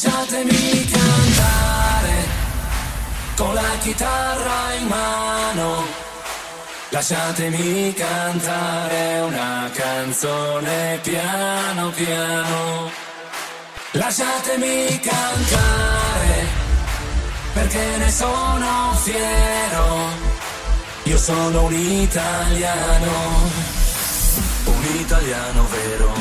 lasciatemi cantare con la chitarra in mano. Lasciatemi cantare una canzone piano piano. Lasciatemi cantare perché ne sono fiero. Io sono un italiano, un italiano vero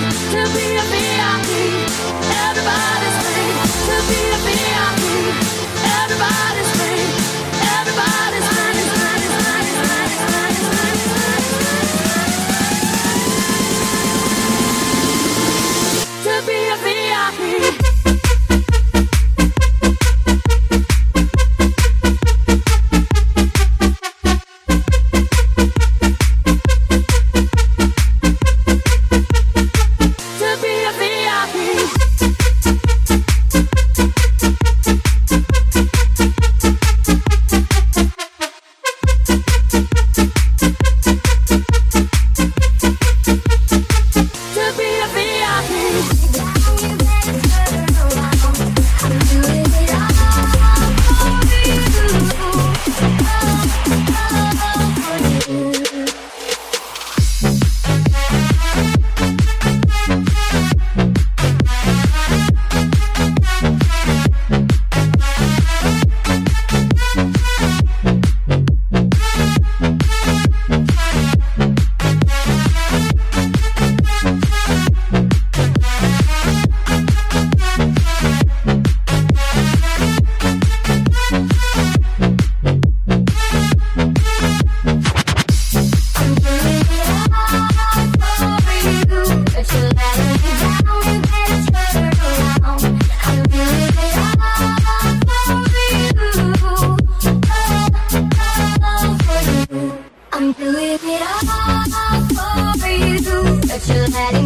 to be a baby. had